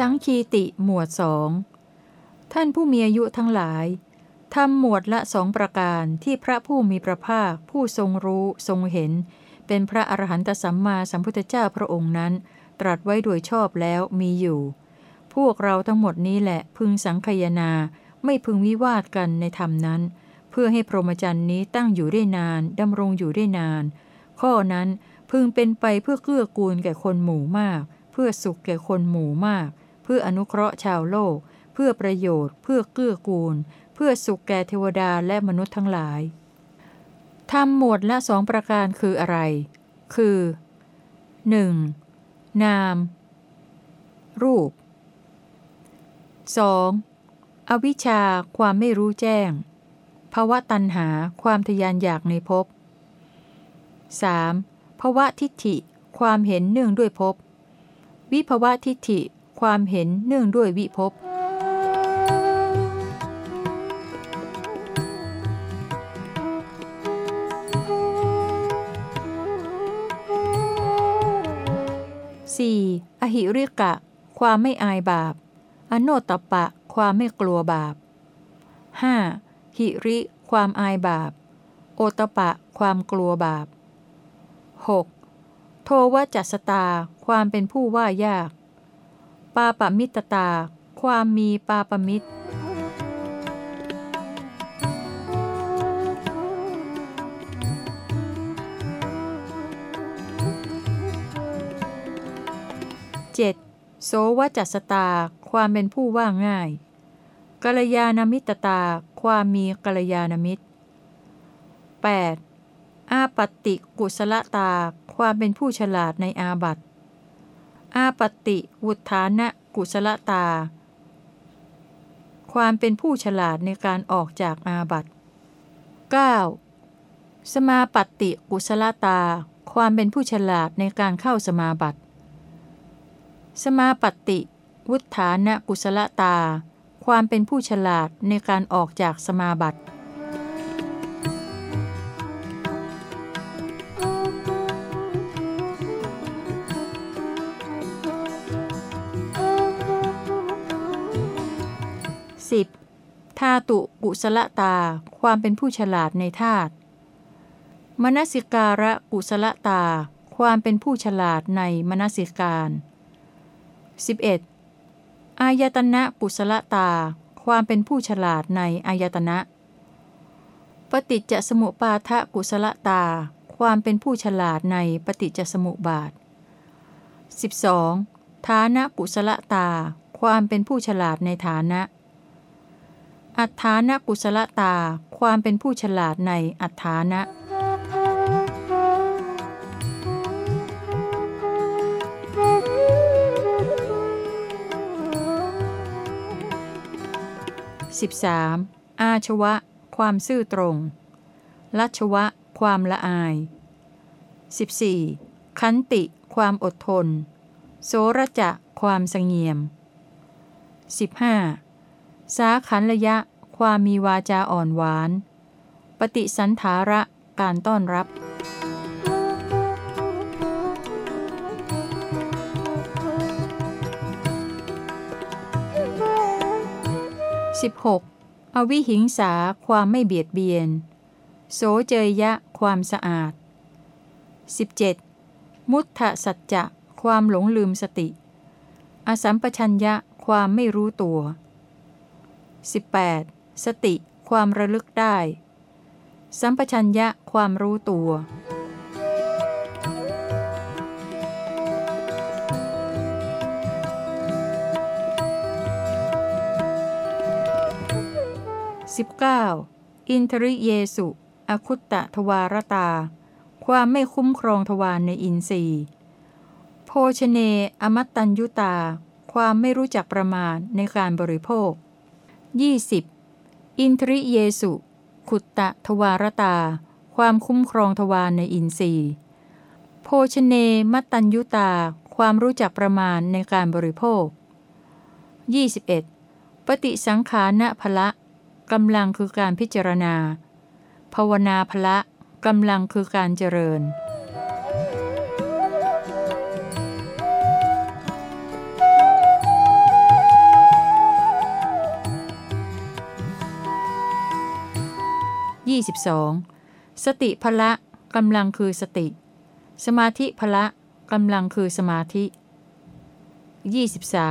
สังคีติหมวดสองท่านผู้มีอายุทั้งหลายทำหมวดละสองประการที่พระผู้มีพระภาค ผู้ทรงรู้ทรงเห็น เป็นพระอรหันตสัมมาสัมพุทธเจ้าพระองค์นั้น ตรัสไว้โดยชอบแล้วมีอยู่ พวกเราทั้งหมดนี้แหละพึงสังคยนาไม่พึงวิวาทกันในธรรมนั้น เพื่อให้พรหมจรรย์นี้ตั้งอยู่ได้นานดำรงอยู่ได้นาน ข้อนั้นพึงเป็นไปเพื่อเกื้อกูลแก่คนหมู่มาก เพื่อสุขแก่คนหมู่มาก พื่ออนุเคราะห์ชาวโลก เพื่อประโยชน์ เพื่อเกื้อกูล เพื่อสุขแก่เทวดาและมนุษย์ทั้งหลายทำหมวดละสองประการคืออะไร คือ 1. นาม รูป 2. อวิชชาความไม่รู้แจ้งภาวะตัณหาความทยานอยากในภพ 3. ภาวะทิฏฐิ ความเห็นเนื่องด้วยภพ วิภาวะทิฏฐิ ความเห็นเนื่องด้วยวิภพ 4. อหิริกะ ความไม่อายบาป อโนตปะ ความไม่กลัวบาป 5. หิริ ความอายบาป โอตปะ ความกลัวบาป 6. โทวจัสตา ความเป็นผู้ว่ายากาปมิตตา ความมีปาปมิตร 7. โสวจัสตา ความเป็นผู้ว่าง่ายกัลยาณมิตตา ความมีกัลยาณมิตร 8. อาปติกุศลตา ความเป็นผู้ฉลาดในอาบัติ อาปติวุฒานะกุศลตา ความเป็นผู้ฉลาดในการออกจากอาบัติ 9. สมาปติกุศลตา ความเป็นผู้ฉลาดในการเข้าสมาบัติ สมาปติวุฒานะกุศลตา ความเป็นผู้ฉลาดในการออกจากสมาบัติ ธาตุกุศลตา ความเป็นผู้ฉลาดในธาตุมนสิการะกุศลตา ความเป็นผู้ฉลาดในมนสิการ 11. อายตนะกุศลตา ความเป็นผู้ฉลาดในอายตนะ ปฏิจจสมุปาทะกุศลตา ความเป็นผู้ฉลาดในปฏิจจสมุปบาท 12. ฐานะกุศลตา ความเป็นผู้ฉลาดในฐานะ อัฏฐานกุศลตา ความเป็นผู้ฉลาดในอัฏฐานะ 13. อาชวะ ความซื่อตรง ลัชวะ ความละอาย 14. ขันติ ความอดทน โสระจะ ความสงเงียม 15. สาขันระยะ ความมีวาจาอ่อนหวาน ปฏิสันธาระการต้อนรับ 16. อวิหิงสาความไม่เบียดเบียน โสเจยยะความสะอาด 17. มุทธสัจจะความหลงลืมสติ อสัมปชัญญะความไม่รู้ตัว 18. สติ ความระลึกได้ สัมปชัญญะความรู้ตัว 19. อินทริเยสุ อคุตตะทวารตา ความไม่คุ้มครองทวารในอินทรีย์ โภชเน อมัตตัญยุตา ความไม่รู้จักประมาณในการบริโภค 20. อินทริเยสุ ขุตตะทวารตา ความคุ้มครองทวารในอินทรีย์ โภชเนมัตตัญยุตา ความรู้จักประมาณในการบริโภค 21. ปฏิสังขานะพละกำลังคือการพิจารณา ภาวนาพละกำลังคือการเจริญ 22. สติพละกำลังคือสติ สมาธิพละกำลังคือสมาธิ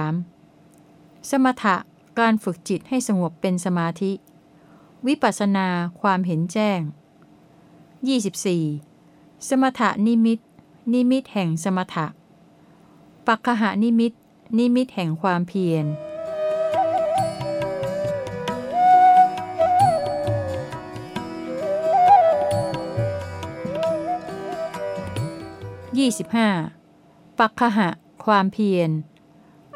23. สมถะการฝึกจิตให้สงบเป็นสมาธิ วิปัสสนาความเห็นแจ้ง 24. สมถะนิมิต นิมิตแห่งสมถะปักขหานิมิต นิมิตแห่งความเพียร 25. ปักขะ ความเพียร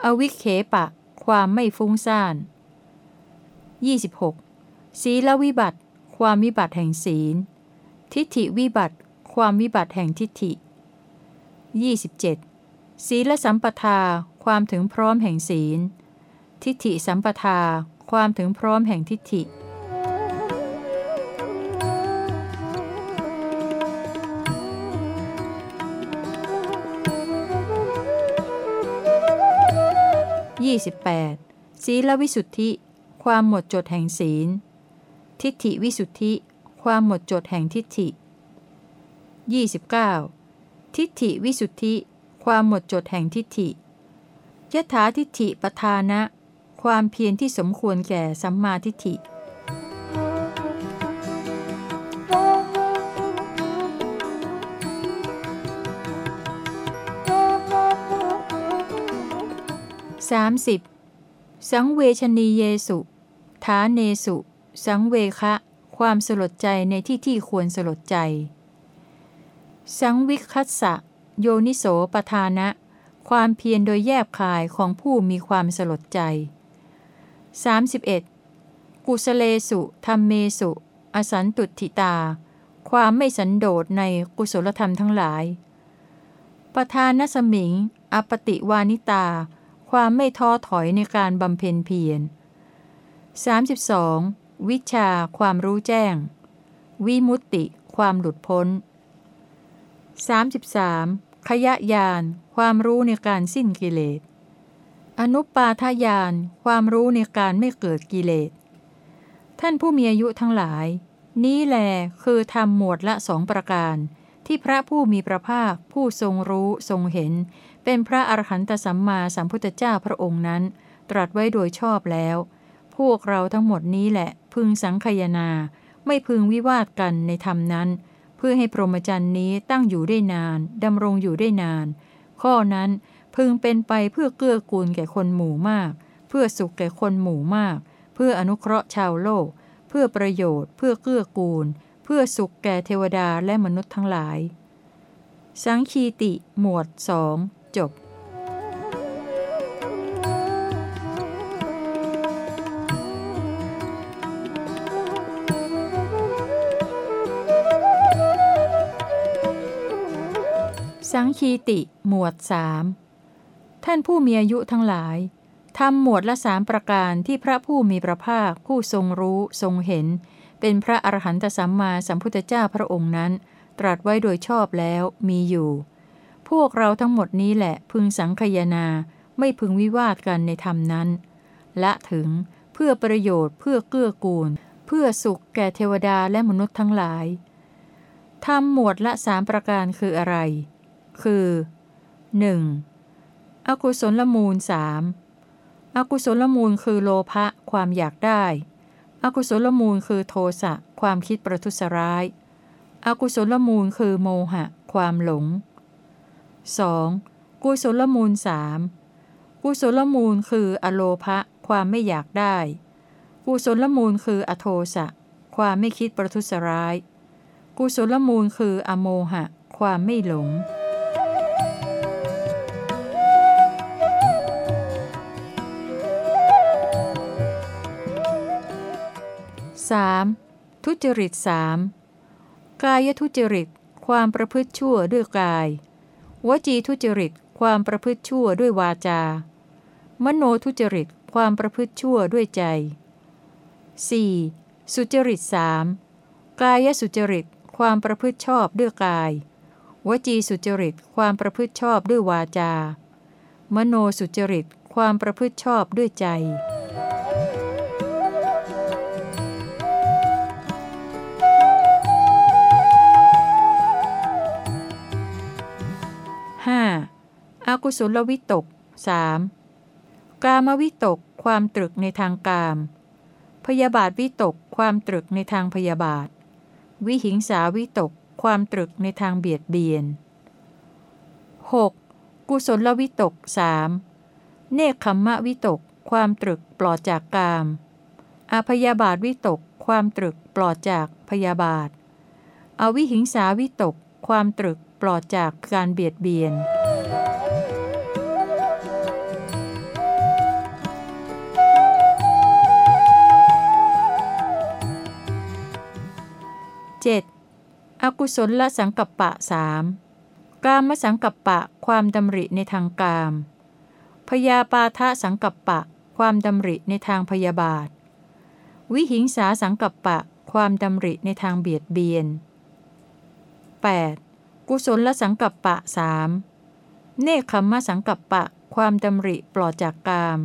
อวิเคปะ ความไม่ฟุ้งซ่าน 26. ศีลวิบัติ ความวิบัติแห่งศีล ทิฏฐิวิบัติ ความวิบัติแห่งทิฏฐิ 27. ศีลสัมปทา ความถึงพร้อมแห่งศีล ทิฏฐิสัมปทา ความถึงพร้อมแห่งทิฏฐิ 28. ศีลวิสุทธิ ความหมดจดแห่งศีล ทิฏฐิวิสุทธิ ความหมดจดแห่งทิฏฐิ 29. ทิฏฐิวิสุทธิ ความหมดจดแห่งทิฏฐิยถาทิฏฐิปทานะ ความเพียรที่สมควรแก่สัมมาทิฏฐิ 30. สังเวชนีเยสุฐาเนสุ สังเวคะ ความสลดใจในที่ที่ควรสลดใจ สังวิคัสสะ โยนิโสปทานะ ความเพียรโดยแยบคายของผู้มีความสลดใจ 31. กุสเลสุธรรมเมสุ อสันตุทิตา ความไม่สันโดษในกุศลธรรมทั้งหลายปทานสมิง อปติวานิตา ความไม่ท้อถอยในการบำเพ็ญเพียร 32. วิชาความรู้แจ้ง วิมุตติ ความหลุดพ้น 33. ขยะยาน ความรู้ในการสิ้นกิเลส อนุปาทายาน ความรู้ในการไม่เกิดกิเลส ท่านผู้มีอายุทั้งหลาย นี้แลคือทำหมวดละสองประการ ที่พระผู้มีพระภาคผู้ทรงรู้ทรงเห็น เป็นพระอรหันตสัมมาสัมพุทธเจ้าพระองค์นั้น ตรัสไว้โดยชอบแล้ว พวกเราทั้งหมดนี้แหละ พึงสังคยนา ไม่พึงวิวาทกันในธรรมนั้น เพื่อให้พรหมจรรย์นี้ตั้งอยู่ได้นานดำรงอยู่ได้นาน ข้อนั้นพึงเป็นไปเพื่อเกื้อกูลแก่คนหมู่มาก เพื่อสุขแก่คนหมู่มาก เพื่ออนุเคราะห์ชาวโลก เพื่อประโยชน์ เพื่อเกื้อกูล เพื่อสุขแก่เทวดาและมนุษย์ทั้งหลาย สังคีติ หมวดสอง จบสังคีติ หมวดสามท่านผู้มีอายุทั้งหลายทำหมวดละสามประการที่พระผู้มีพระภาคผู้ทรงรู้ทรงเห็น เป็นพระอรหันตสัมมาสัมพุทธเจ้าพระองค์นั้น ตรัสไว้โดยชอบแล้วมีอยู่ พวกเราทั้งหมดนี้แหละพึงสังคยนาไม่พึงวิวาทกันในธรรมนั้น และถึงเพื่อประโยชน์เพื่อเกื้อกูล เพื่อสุขแก่เทวดาและมนุษย์ทั้งหลายทำหมวดละสามประการคืออะไร คือ 1. อกุศลมูลสามอกุศลมูลคือโลภะความอยากได้ อกุศลมูลคือโทสะความคิดประทุษร้าย อกุศลมูลคือโมหะ ความหลง 2. กุศลมูลสามกุศลมูลคืออโลภะความไม่อยากได้ กุศลมูลคืออโทสะ ความไม่คิดประทุษร้าย กุศลมูลคืออโมหะ ความไม่หลง 3. ทุจริตสามกายทุจริต ความประพฤติชั่วด้วยกาย วจีทุจริต ความประพฤติชั่วด้วยวาจา มโนทุจริต ความประพฤติชั่วด้วยใจ 4. สุจริตสามกายสุจริต ความประพฤติชอบด้วยกาย วจีสุจริต ความประพฤติชอบด้วยวาจา มโนสุจริต ความประพฤติชอบด้วยใจ อากุศลวิตก 3. กามวิตกความตรึกในทางกาม พยาบาทวิตกความตรึกในทางพยาบาท วิหิงสาวิตกความตรึกในทางเบียดเบียน 6. กุศลวิตกสามเนคขมมะวิตกความตรึกปลอดจากกามอาพยาบาทวิตกความตรึกปลอดจากพยาบาท อวิหิงสาวิตก ความตรึกปลอดจากการเบียดเบียน 7. อกุศลละสังกัปปะสามกามสังกัปปะความดำริในทางกาม พยาปาทะสังกัปปะ ความดำริในทางพยาบาท วิหิงสาสังกัปปะ ความดำริในทางเบียดเบียน 8. กุศลละสังกัปปะสามเนคขมมะสังกัปปะ ความดำริปลอดจากกาม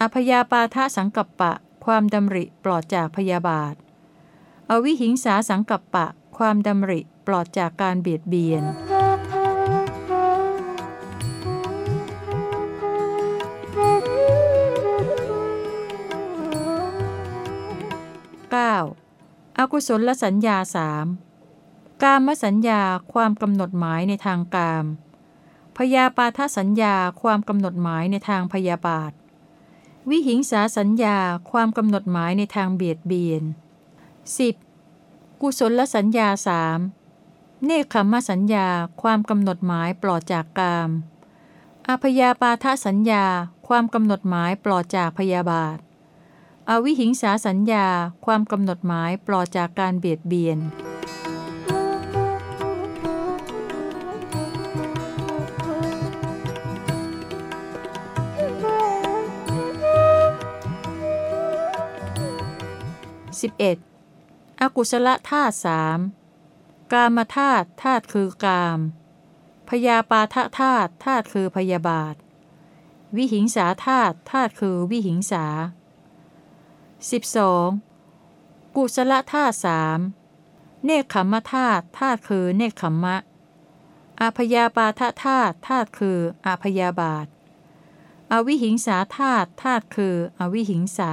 อพยาปาทะสังกัปปะ ความดำริปลอดจากพยาบาท อวิหิงสาสังกัปปะ ความดำริปลอดจากการเบียดเบียน 9. อกุศลสัญญาสามกามสัญญาความกำหนดหมายในทางกาม พยาปาทสัญญาความกำหนดหมายในทางพยาบาท วิหิงสาสัญญาความกำหนดหมายในทางเบียดเบียน 10. กุศลสัญญาสามเนคขมสัญญาความกำหนดหมายปลอดจากกามอพยาปาทสัญญาความกำหนดหมายปลอดจากพยาบาท อวิหิงสาสัญญาความกำหนดหมายปลอดจากการเบียดเบียน 11. อกุศลธาตุสามกามธาตุธาตุคือกาม พยาปาทธาตุธาตุคือพยาบาท วิหิงสาธาตุธาตุคือวิหิงสา 12. กุศลธาตุสามเนคขมธาตุธาตุคือเนคขมะอาพยาปาทธาตุธาตุคืออาพยาบาท อวิหิงสาธาตุธาตุคืออวิหิงสา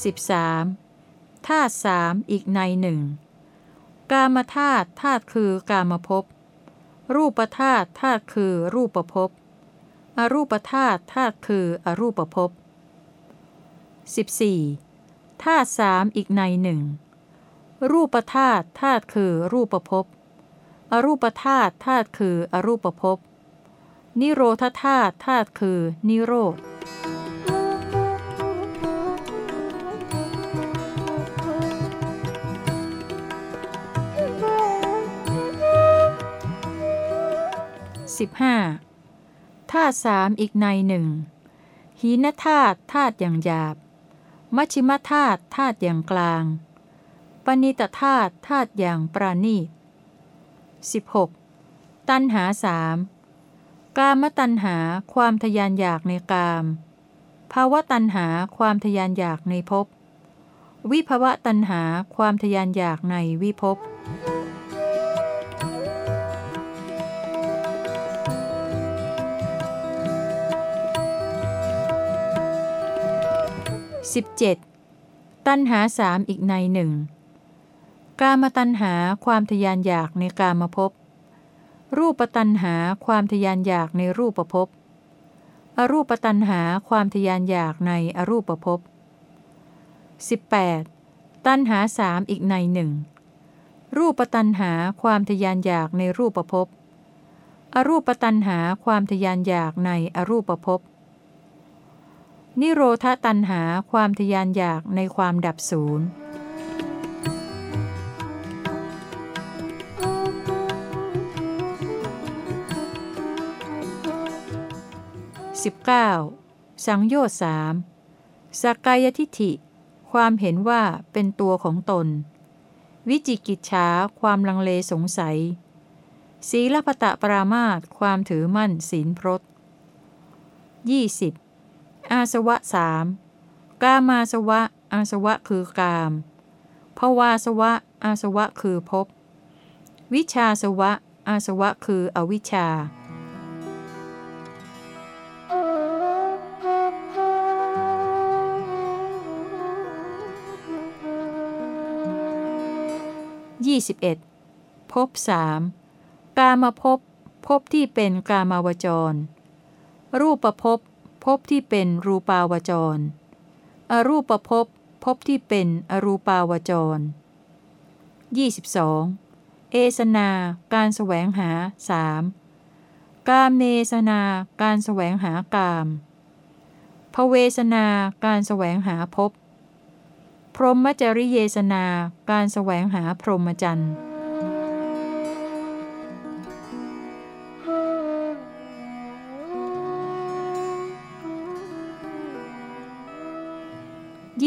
13. ธาตุสามอีกในหนึ่งกามธาตุธาตุคือกามภพรูปธาตุธาตุคือรูปภพอรูปธาตุธาตุคืออรูปภพ 14. ธาตุสามอีกในหนึ่งรูปธาตุธาตุคือรูปภพ อรูปธาตุธาตุคืออรูปภพ นิโรธธาตุธาตุคือนิโรธ 15. ธาตุสามอีกในหนึ่งหีนธาตุธาตุอย่างหยาบ มัชชิมธาตุธาตุอย่างกลาง ปณิตธาตุธาตุอย่างปราณีต 16. ตัณหาสามกามตัณหาความทยานอยากในกาม ภาวะตัณหาความทยานอยากในภพ วิภวะตัณหาความทยานอยากในวิภพ 17. ตัณหาสามอีกในหนึ่งกามตัณหาความทยานอยากในกามภพ รูปตัณหาความทยานอยากในรูปภพ อรูปตัณหาความทยานอยากในอรูปภพ 18. ตัณหาสามอีกในหนึ่งรูปตัณหาความทยานอยากในรูปภพ อรูปตัณหาความทยานอยากในอรูปภพ นิโรธตัณหาความทยานอยากในความดับศูนย์ 19. สังโยชน์สามสักกายทิฐิ ความเห็นว่าเป็นตัวของตน วิจิกิจฉาความลังเลสงสัย ศีลปตะปรามาตความถือมั่นศีลพรตยี่สิบ อาสวะสามกามาสวะ อาสวะคือกามภวาสวะ อาสวะคือภพ วิชาสวะ อาสวะคืออวิชชา 21. ภพสามกามาพภพบที่เป็นกามาวจร รูปประพภ พบที่เป็นรูปาวจร อรูปประภพภพที่เป็นอรูปาวจร 22. เอสนาการแสวงหาสามกามเนสนาการแสวงหากามภเวสนาการแสวงหาภพพรหมจริเยสนาการแสวงหาพรหมจรรย์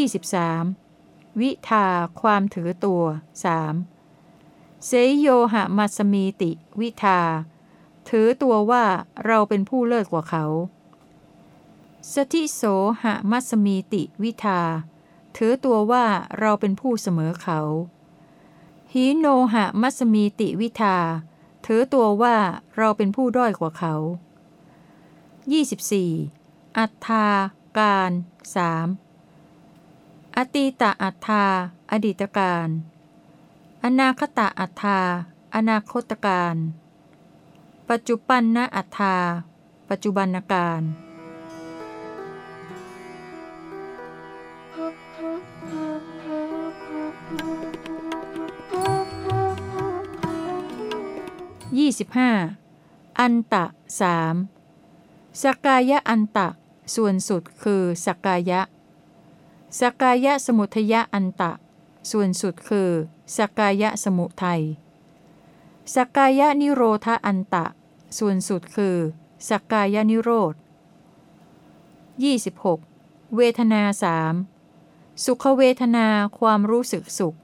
ยี่สิบสามวิทาความถือตัวสามเสยโยหะมัสมีติ วิทา ถือตัวว่าเราเป็นผู้เลิศกว่าเขาสทิโสหะมัสมีติ วิทา ถือตัวว่าเราเป็นผู้เสมอเขา หีโนหะมัสมีติวิทา ถือตัวว่าเราเป็นผู้ด้อยกว่าเขา 24. อัตตาการสาม อตีตะอัตตาอดีตการ อนาคตะอัตตาอนาคตการ ปัจจุบันนะอัตตาปัจจุบันการยี่สิบห้าอันตะสามสกายะอันตะ ส่วนสุดคือสกายะ สกายะสมุทยะอันตะ ส่วนสุดคือสกายะสมุทัยสกายะนิโรธอันตะ ส่วนสุดคือสกายะนิโรธ 26. เวทนาสามสุขเวทนาความรู้สึกสุข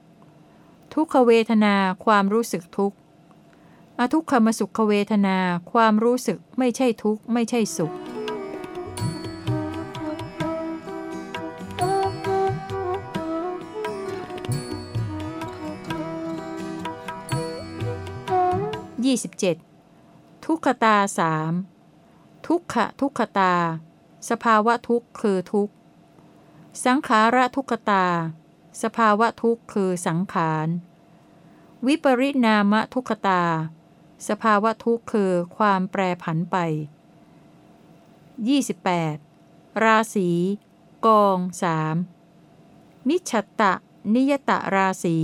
ทุกขเวทนาความรู้สึกทุกข์อทุกขมสุขเวทนาความรู้สึกไม่ใช่ทุกข์ไม่ใช่สุข 27. ทุกขตาสามทุกขะทุกขตา สภาวะทุกข์คือทุกข์ สังขาระทุกขตา สภาวะทุกข์คือสังขาร วิปริณามะทุกขตา สภาวะทุกข์คือความแปรผันไป 28. ราศีกองสามนิชัตตะ นิยตะราศี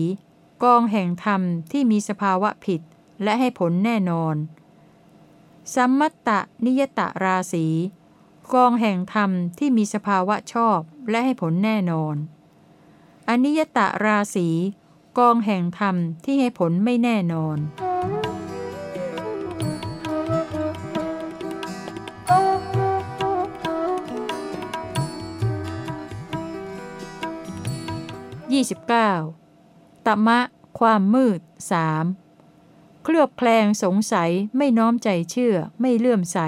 กองแห่งธรรมที่มีสภาวะผิด และให้ผลแน่นอน สัมมัตตนิยตราศีกองแห่งธรรมที่มีสภาวะชอบและให้ผลแน่นอน อนิยตราศีกองแห่งธรรมที่ให้ผลไม่แน่นอน 29. ตมะ ความมืดสาม เคลือบแคลงสงสัยไม่น้อมใจเชื่อ ไม่เลื่อมใส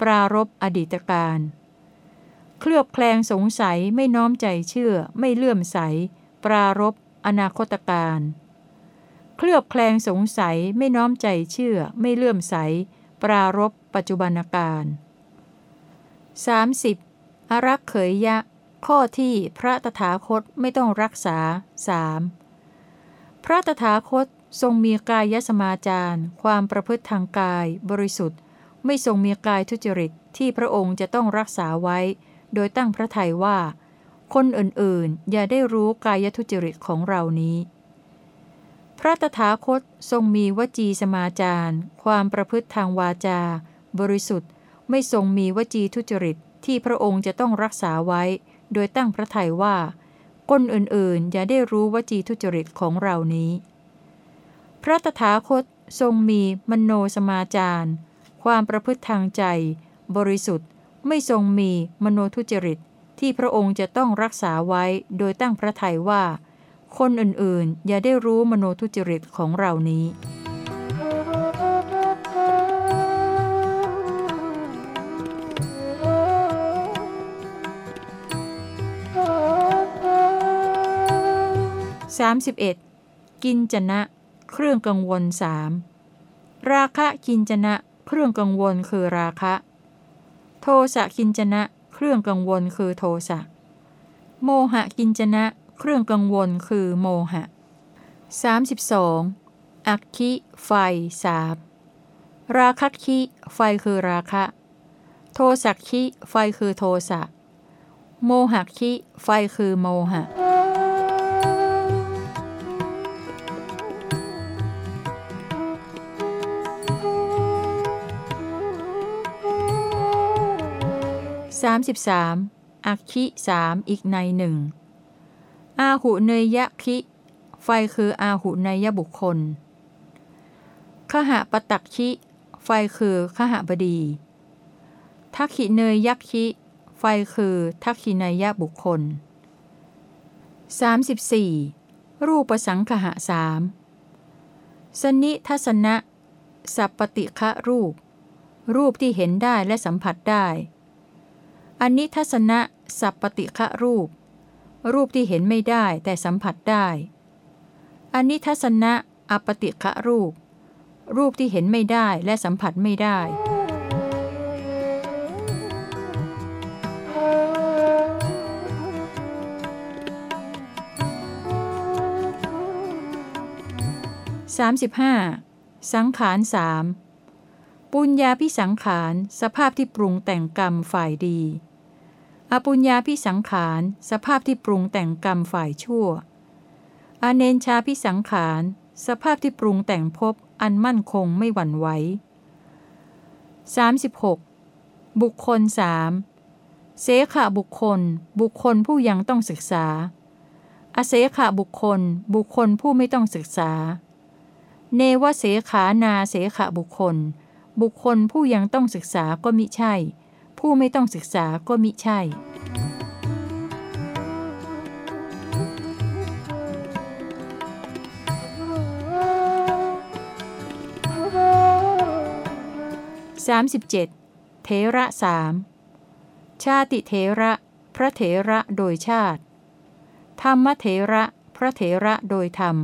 ปรารบอดีตการ เคลือบแคลงสงสัยไม่น้อมใจเชื่อ ไม่เลื่อมใส ปรารบอนาคตการ เคลือบแคลงสงสัยไม่น้อมใจเชื่อ ไม่เลื่อมใส ปรารบปัจจุบันการ 30. อรักเขยยะ ข้อที่พระตถาคตไม่ต้องรักษาสามพระตถาคต ทรงมีกายสมาจารความประพฤติทางกาย บริสุทธิ์ ไม่ทรงมีกายทุจริตที่พระองค์จะต้องรักษาไว้ โดยตั้งพระทัยว่า คนอื่นๆ อย่าได้รู้กายทุจริตของเรานี้ พระตถาคตทรงมีวจีสมาจารความประพฤติทางวาจา บริสุทธิ์ ไม่ทรงมีวจีทุจริตที่พระองค์จะต้องรักษาไว้ โดยตั้งพระทัยว่า คนอื่นๆ อย่าได้รู้วจีทุจริตของเรานี้ ระตถาคตทรงมีมโนสมาจารความประพฤติทางใจ บริสุทธิ์ไม่ทรงมีมโนทุจริต ที่พระองค์จะต้องรักษาไว้โดยตั้งพระทัยว่า คนอื่นๆ อย่าได้รู้มโนทุจริตของเรานี้31กินจนะ เครื่องกังวลสามราคะกินจนะ เครื่องกังวลคือราคะ โทสะกินจนะ เครื่องกังวลคือโทสะ โมหะกินจนะ เครื่องกังวลคือโมหะ 32. อักคิไฟสาบราคัคิไฟคือราคะ โทสักคิไฟคือโทสะ โมหักคิไฟคือโมหะ 33. อักคิสามอีกในหนึ่งอาหุเนยยะคิ ไฟคืออาหุเนยบุคคลขหะปตักคิ ไฟคือขหบดีทักขิเนยยักคิ ไฟคือทักขิเนยบุคคล 34. รูปสังขหะสามสนิทัศนะ สัพปติคะรูป รูปที่เห็นได้และสัมผัสได้ อันนิทัศนะสัพปติคะรูป รูปที่เห็นไม่ได้แต่สัมผัสได้อันนิทัศนะอปติคะรูป รูปที่เห็นไม่ได้และสัมผัสไม่ได้สามสิบห้าสังขารสามปุญญาพิสังขาร สภาพที่ปรุงแต่งกรรมฝ่ายดี อปุญญาพิสังขาร สภาพที่ปรุงแต่งกรรมฝ่ายชั่ว อเนนชาพิสังขาร สภาพที่ปรุงแต่งภพอันมั่นคงไม่หวั่นไหว 36. บุคคลสามเสขะบุคคล บุคคลผู้ยังต้องศึกษา อเสขะบุคคล บุคคลผู้ไม่ต้องศึกษา เนวเสขานาเสขะบุคคล บุคคลผู้ยังต้องศึกษาก็มิใช่ ผู้ไม่ต้องศึกษาก็มิใช่ 37. เทระสามชาติเทระ พระเถระโดยชาติ ธรรมเถระ พระเถระโดยธรรม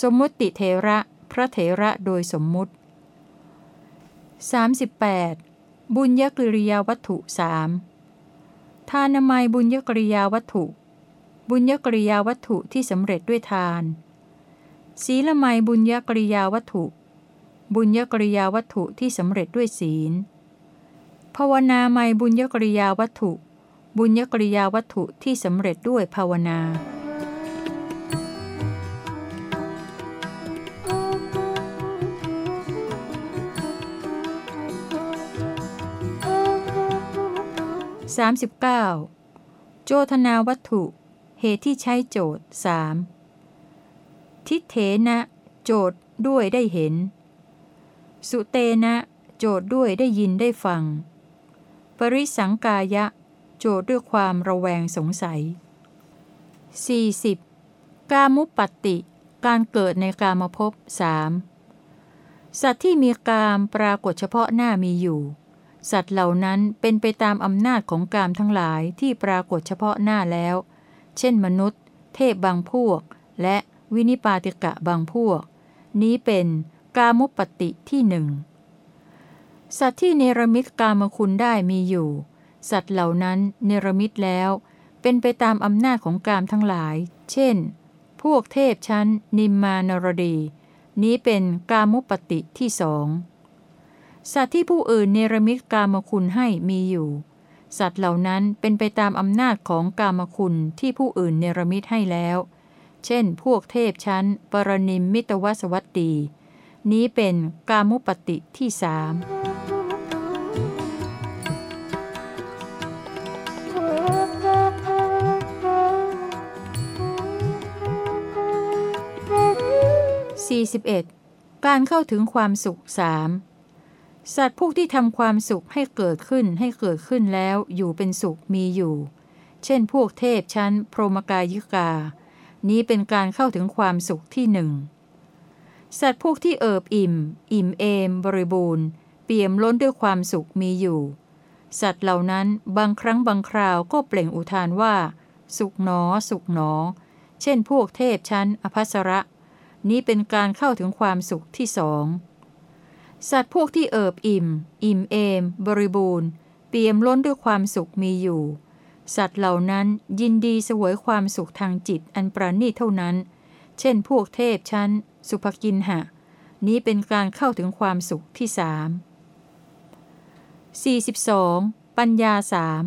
สมมุติเทระ พระเถระโดยสมมุติ 38. บุญยกริยาวัตถุสามทานามัยบุญยกริยาวัตถุ บุญยกริยาวัตถุที่สำเร็จด้วยทาน ศีลไมบุญยกริยาวัตถุ บุญยกริยาวัตถุที่สำเร็จด้วยศีล ภาวนาไมบุญยกริยาวัตถุ บุญยกริยาวัตถุที่สำเร็จด้วยภาวนา 39 โจทนาวัตถุ เหตุที่ใช้โจทย์สามทิเถนะ โจทย์ด้วยได้เห็น สุเตนะ โจทย์ด้วยได้ยินได้ฟัง ปริสังกายะ โจทย์ด้วยความระแวงสงสัย 40. กามุปปตติ การเกิดในกามภพสามสัตว์ที่มีกามปรากฏเฉพาะหน้ามีอยู่ สัตว์เหล่านั้นเป็นไปตามอำนาจของกามทั้งหลายที่ปรากฏเฉพาะหน้าแล้ว เช่นมนุษย์ เทพบางพวก และวินิปาติกะบางพวก นี้เป็นกามุปติที่หนึ่ง สัตว์ที่เนรมิตกามคุณได้มีอยู่ สัตว์เหล่านั้นเนรมิตแล้ว เป็นไปตามอำนาจของกามทั้งหลาย เช่น พวกเทพชั้นนิมมานรดี นี้เป็นกามุปติที่สอง สัตว์ที่ผู้อื่นเนรมิตกามคุณให้มีอยู่ สัตว์เหล่านั้นเป็นไปตามอำนาจของกามคุณที่ผู้อื่นเนรมิตให้แล้ว เช่น พวกเทพชั้น ปรนิมมิตวสวัตตี นี้เป็นกามุปติที่สามสี่สิบเอ็ดการเข้าถึงความสุขสาม สัตว์พวกที่ทำความสุขให้เกิดขึ้นให้เกิดขึ้นแล้วอยู่เป็นสุขมีอยู่ เช่นพวกเทพชั้น พรหมกายิกา นี้เป็นการเข้าถึงความสุขที่หนึ่ง สัตว์พวกที่เอิบอิ่ม อิ่มเอม บริบูรณ์ เปี่ยมล้นด้วยความสุขมีอยู่ สัตว์เหล่านั้นบางครั้งบางคราวก็เปล่งอุทานว่า สุขหนอ สุขหนอ เช่นพวกเทพชั้น อภัสระ นี้เป็นการเข้าถึงความสุขที่สอง สัตว์พวกที่เอิบอิ่ม อิ่มเอม บริบูรณ์ เปี่ยมล้นด้วยความสุขมีอยู่ สัตว์เหล่านั้นยินดีสวยความสุขทางจิตอันประณีตเท่านั้น เช่น พวกเทพชั้น สุภกินหะ นี้เป็นการเข้าถึงความสุขที่สาม 42. ปัญญาสาม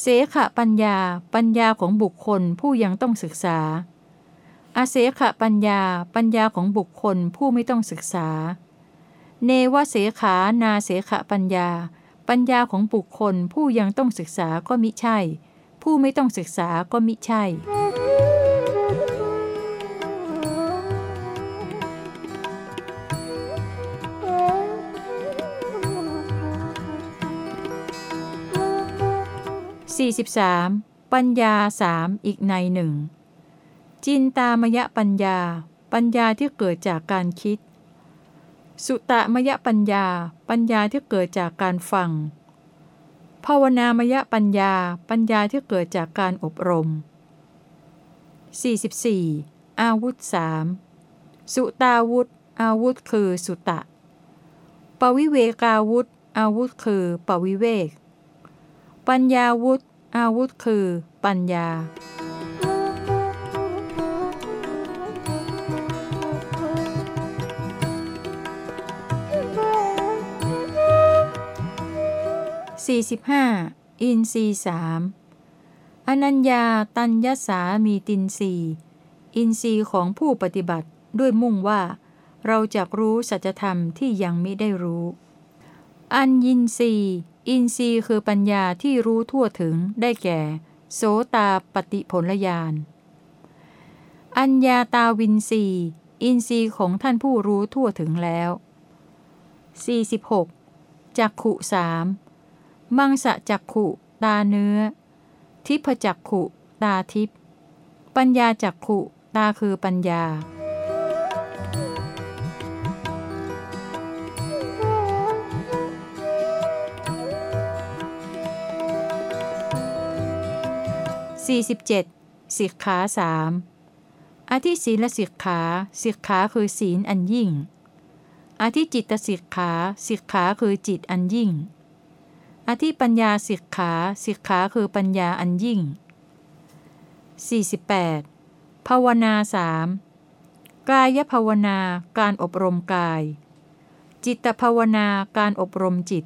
เสขะปัญญา ปัญญาของบุคคลผู้ยังต้องศึกษา อาเสขะปัญญา ปัญญาของบุคคลผู้ไม่ต้องศึกษา เนวเสขานาเสขปัญญา ปัญญาของบุคคลผู้ยังต้องศึกษาก็มิใช่ ผู้ไม่ต้องศึกษาก็มิใช่ 43. ปัญญาสามอีกในหนึ่งจินตามยปัญญา ปัญญาที่เกิดจากการคิด สุตมยปัญญา ปัญญาที่เกิดจากการฟัง ภาวนามยปัญญา ปัญญาที่เกิดจากการอบรม 44. อาวุธสามสุตาวุธ อาวุธคือสุตะ ปวิเวกาวุธ อาวุธคือปวิเวก ปัญญาวุธ อาวุธคือ ปัญญา 45. อินทรีสามอนัญญาตัญญสามีตินรีอินทรีย์ของผู้ปฏิบัติด้วยมุ่งว่า เราจะรู้สัจธรรมที่ยังไม่ได้รู้ อัญญินทรีย์อินทรีย์คือปัญญาที่รู้ทั่วถึงได้แก่ โสตาปฏิผลญาณ อัญญาตาวินทรีย์อินทรีย์ของท่านผู้รู้ทั่วถึงแล้ว 46. จักขุสาม มังสะจักขุ ตาเนื้อ ทิพจักขุ ตาทิพปัญญาจักขุ ตาคือปัญญา 47. สิกขาสามอธิศีลสิกขาสิกขาคือศีลอันยิ่ง อธิจิตสิกขาสิกขาคือจิตอันยิ่ง อธิปัญญาสิกขาสิกขาคือปัญญาอันยิ่ง 48. ภาวนาสามกายภาวนาการอบรมกาย จิตภาวนาการอบรมจิต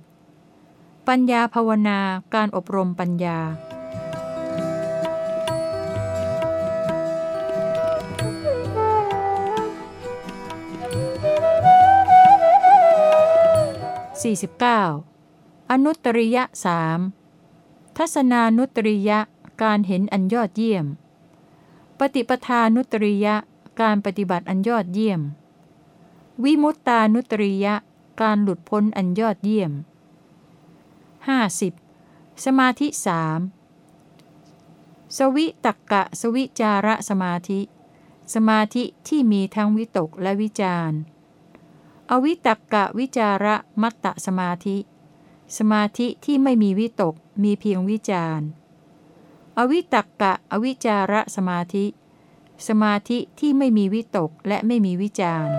ปัญญาภาวนาการอบรมปัญญา 49. อนุตริยะสามทัศนานุตริยะการเห็นอันยอดเยี่ยม ปฏิปทานุตริยะการปฏิบัติอันยอดเยี่ยม วิมุตตานุตริยะการหลุดพ้นอันยอดเยี่ยม 50. สมาธิสามสวิตักกะสวิจาระสมาธิ สมาธิที่มีทั้งวิตกและวิจารอวิตักกะวิจาระมัตตสมาธิ สมาธิที่ไม่มีวิตกมีเพียงวิจารอวิตักกะอวิจาระสมาธิ สมาธิที่ไม่มีวิตกและไม่มีวิจารณ์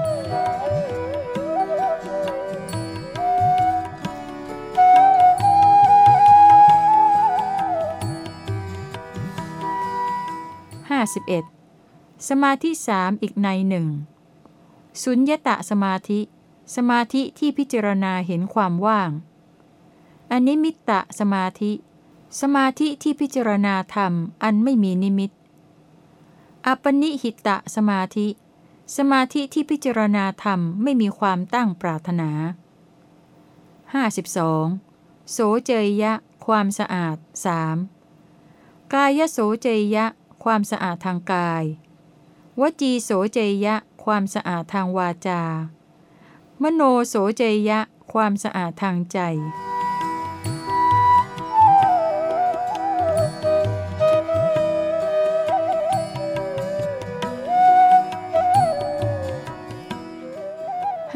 51. สมาธิสามอีกในหนึ่งสุญญตะสมาธิ สมาธิที่พิจารณาเห็นความว่าง อนิมิตตะสมาธิ สมาธิที่พิจารณาธรรมอันไม่มีนิมิต อปนิหิตะสมาธิ สมาธิที่พิจารณาธรรมไม่มีความตั้งปรารถนา 52. โสเจยยะ ความสะอาดสามกายโสเจยยะ ความสะอาดทางกาย วจีโสเจยยะ ความสะอาดทางวาจา มโนโสเจยยะ ความสะอาดทางใจ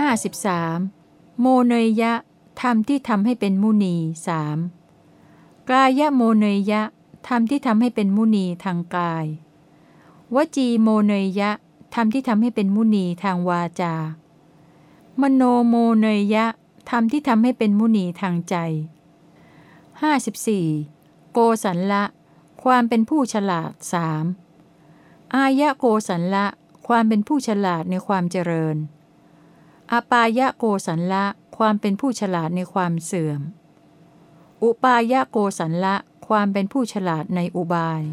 53. โมเนยยะธรรมที่ทำให้เป็นมุนีสามกายโมเนยยะธรรมที่ทำให้เป็นมุนีทางกาย วจีโมเนยยะธรรมที่ทำให้เป็นมุนีทางวาจา มโนโมเนยยะธรรมที่ทำให้เป็นมุนีทางใจ 54. โกสัลละ ความเป็นผู้ฉลาดสามอายะโกสัลละ ความเป็นผู้ฉลาดในความเจริญ อปายะโกสัลละความเป็นผู้ฉลาดในความเสื่อม อุปายะโกสันละความเป็นผู้ฉลาดในอุบาย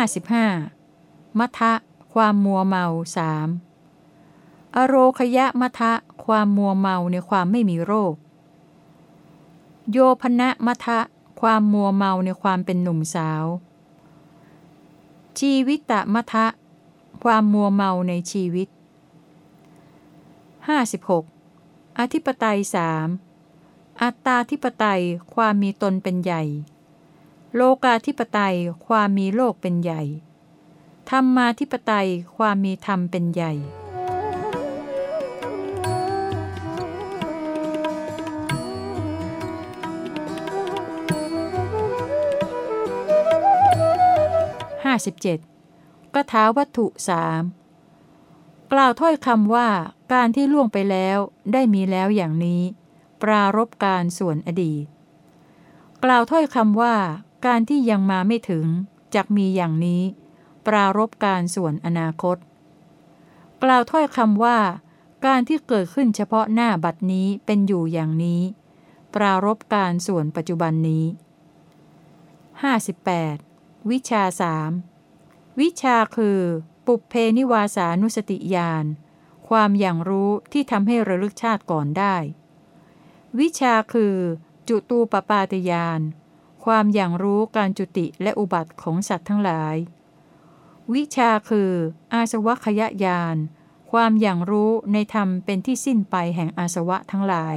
55. มัทะ ความมัวเมาสามอโรคยะมัทะ ความมัวเมาในความไม่มีโรค โยพนะมัทะ ความมัวเมาในความเป็นหนุ่มสาว ชีวิตตมัทะ ความมัวเมาในชีวิต 56. อธิปไตยสามอัตตาธิปไตยความมีตนเป็นใหญ่ โลกาธิปไตยความมีโลกเป็นใหญ่ ธรรมมาธิปไตยความมีธรรมเป็นใหญ่ 57. กถาวัตถุสามกล่าวถ้อยคำว่าการที่ล่วงไปแล้วได้มีแล้วอย่างนี้ ปรารบการส่วนอดีต กล่าวถ้อยคำว่าการที่ยังมาไม่ถึงจักมีอย่างนี้ ปรารบการส่วนอนาคต กล่าวถ้อยคำว่า การที่เกิดขึ้นเฉพาะหน้าบัดนี้เป็นอยู่อย่างนี้ ปรารบการส่วนปัจจุบันนี้ 58. วิชาสาม วิชาคือ ปุเพนิวาสานุสติญาณความอย่างรู้ที่ทำให้ระลึกชาติก่อนได้ วิชาคือ จุตูปปาตยาน ความอย่างรู้การจุติและอุบัติของสัตว์ทั้งหลาย วิชาคือ อาสวัคยญาณความอย่างรู้ในธรรมเป็นที่สิ้นไปแห่งอาสวะทั้งหลาย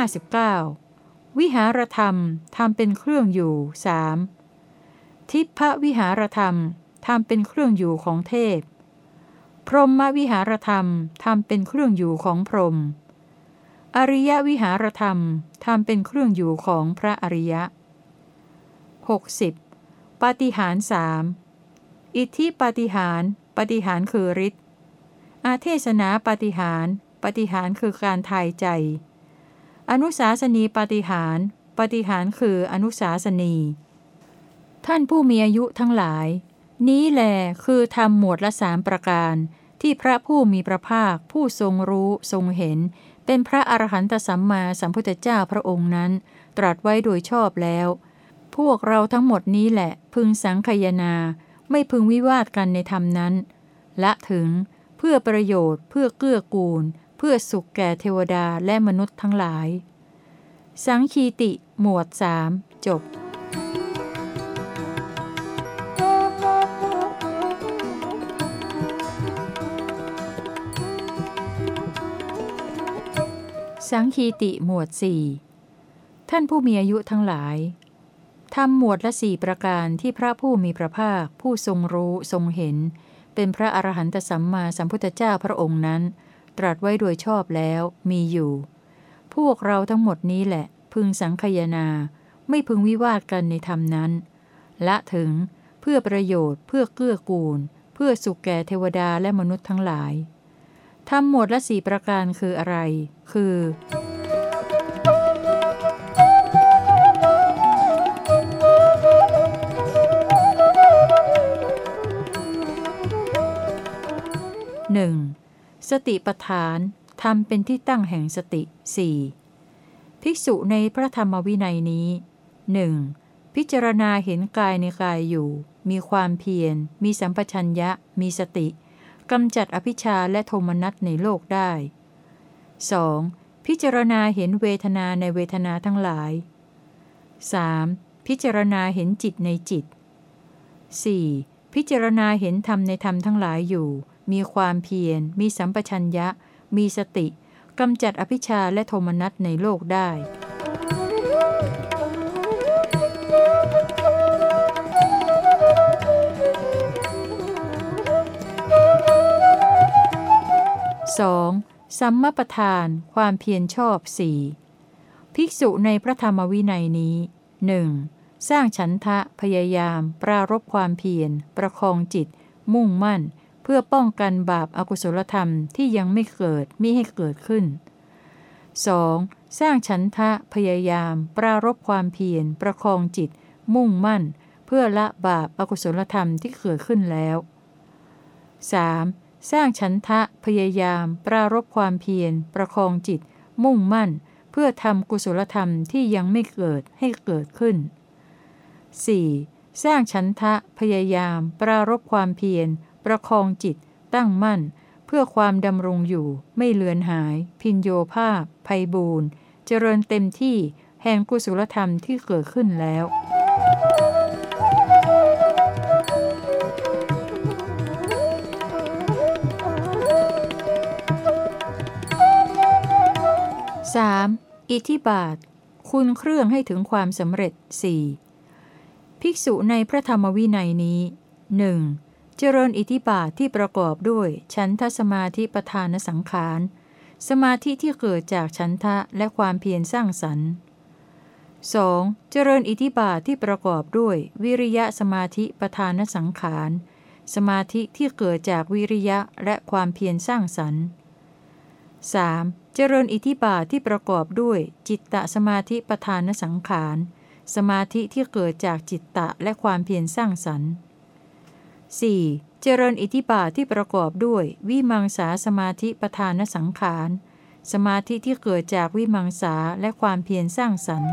59. วิหารธรรมทำเป็นเครื่องอยู่สามทิพวิหารธรรมทำเป็นเครื่องอยู่ของเทพ พรหมวิหารธรรมทำเป็นเครื่องอยู่ของพรหม อริยวิหารธรรมทำเป็นเครื่องอยู่ของพระอริยะ 60. ปฏิหารสามอิทธิปฏิหาร ปฏิหารคือฤทธิ์อาเทศนาปฏิหาร ปฏิหารคือการทายใจ อนุสาสนีปฏิหารปฏิหารคืออนุสาสนี ท่านผู้มีอายุทั้งหลาย นี้แหลคือทำหมวดละสามประการ ที่พระผู้มีพระภาค ผู้ทรงรู้ทรงเห็น เป็นพระอรหันตสัมมาสัมพุทธเจ้าพระองค์นั้น ตรัสไว้โดยชอบแล้ว พวกเราทั้งหมดนี้แหละ พึงสังคยนา ไม่พึงวิวาทกันในธรรมนั้น ละถึงเพื่อประโยชน์เพื่อเกื้อกูล เพื่อสุขแก่เทวดาและมนุษย์ทั้งหลาย สังคีติ หมวดสามจบสังคีติหมวดสี่ท่านผู้มีอายุทั้งหลายทำหมวดละสี่ประการที่พระผู้มีพระภาค ผู้ทรงรู้ทรงเห็น เป็นพระอรหันตสัมมาสัมพุทธเจ้าพระองค์นั้น ตรัสไว้โดยชอบแล้วมีอยู่ พวกเราทั้งหมดนี้แหละ พึงสังคยนา ไม่พึงวิวาทกันในธรรมนั้น ละถึงเพื่อประโยชน์เพื่อเกื้อกูล เพื่อสุขแก่เทวดาและมนุษย์ทั้งหลายทำหมวดละสี่ประการคืออะไร คือหนึ่ง สติปทานทำเป็นที่ตั้งแห่งสติสี่ภิกษุในพระธรรมวินัยนี้หนึ่งพิจารณาเห็นกายในกายอยู่ มีความเพียร มีสัมปชัญญะ มีสติกำจัดอภิชาและโทมนัสในโลกได้ 2. พิจารณาเห็นเวทนาในเวทนาทั้งหลาย 3. พิจารณาเห็นจิตในจิต 4. พิจารณาเห็นธรรมในธรรมทั้งหลายอยู่ มีความเพียร มีสัมปชัญญะ มีสติกำจัดอภิชาและโทมนัสในโลกได้ 2. สัมมประธานความเพียรชอบสี่ภิกษุในพระธรรมวินัยนี้หนึ่งสร้างฉันทะพยายาม ปรารบความเพียร ประคองจิต มุ่งมั่น เพื่อป้องกันบาปอากุศลธรรมที่ยังไม่เกิดมิให้เกิดขึ้น 2. สร้างฉันทะพยายาม ปรารบความเพียร ประคองจิต มุ่งมั่น เพื่อละบาปอากุศลธรรมที่เกิดขึ้นแล้ว 3. สร้างฉันทะพยายาม ปรารบความเพียร ประคองจิต มุ่งมั่น เพื่อทำกุศลธรรมที่ยังไม่เกิดให้เกิดขึ้น 4. สร้างฉันทะพยายาม ปรารบความเพียร ประคองจิต ตั้งมั่น เพื่อความดำรงอยู่ ไม่เลือนหาย พินโยภาพภัยบูรณ์เจริญเต็มที่แห่งกุศลธรรมที่เกิดขึ้นแล้ว 3. อิทธิบาท คุณเครื่องให้ถึงความสำเร็จ 4. ภิกษุในพระธรรมวินัยนี้หนึ่งเจริญอิทธิบาทที่ประกอบด้วยฉันทสมาธิประธานสังขาร สมาธิที่เกิดจากฉันทะและความเพียรสร้างสรรค์ 2. เจริญอิทธิบาทที่ประกอบด้วยวิริยะสมาธิประธานสังขาร สมาธิที่เกิดจากวิริยะและความเพียรสร้างสรรค์ 3. เจริญอิทธิบาทที่ประกอบด้วยจิตตสมาธิประธานสังขาร สมาธิที่เกิดจากจิตตะและความเพียรสร้างสรรค์ 4. เจริญอิทธิบาทที่ประกอบด้วย วิมังสาสมาธิประธานสังขาร สมาธิที่เกิดจากวิมังสาและความเพียรสร้างสรรค์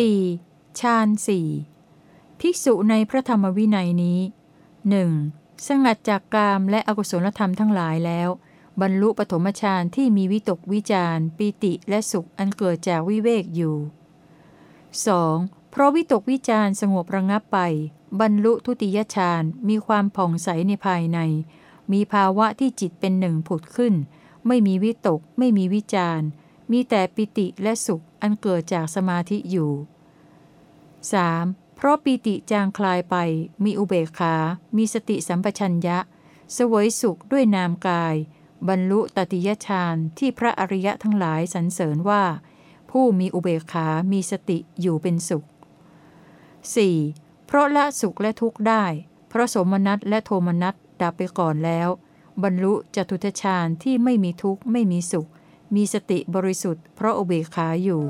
4. ฌานสี่ภิกษุในพระธรรมวินัยนี้ หนึ่งสงัดจากกามและอกุศลธรรมทั้งหลายแล้ว บรรลุปฐมฌานที่มีวิตกวิจารปีติและสุขอันเกิดจากวิเวกอยู่ 2. เพราะวิตกวิจารสงบระงับไป บรรลุทุติยฌานมีความผ่องใสในภายใน มีภาวะที่จิตเป็นหนึ่งผุดขึ้น ไม่มีวิตก ไม่มีวิจารมีแต่ปิติและสุขอันเกิดจากสมาธิอยู่ 3. เพราะปิติจางคลายไป มีอุเบกขา มีสติสัมปชัญญะ สวยสุขด้วยนามกาย บรรลุตติยฌานที่พระอริยะทั้งหลายสรรเสริญว่า ผู้มีอุเบกขา มีสติอยู่เป็นสุข 4. เพราะละสุขและทุกข์ได้ เพราะสมนัตและโทมนัตดับไปก่อนแล้ว บรรลุจตุทชฌานที่ไม่มีทุกข์ไม่มีสุข มีสติบริสุทธิ์เพราะอุเบกขาอยู่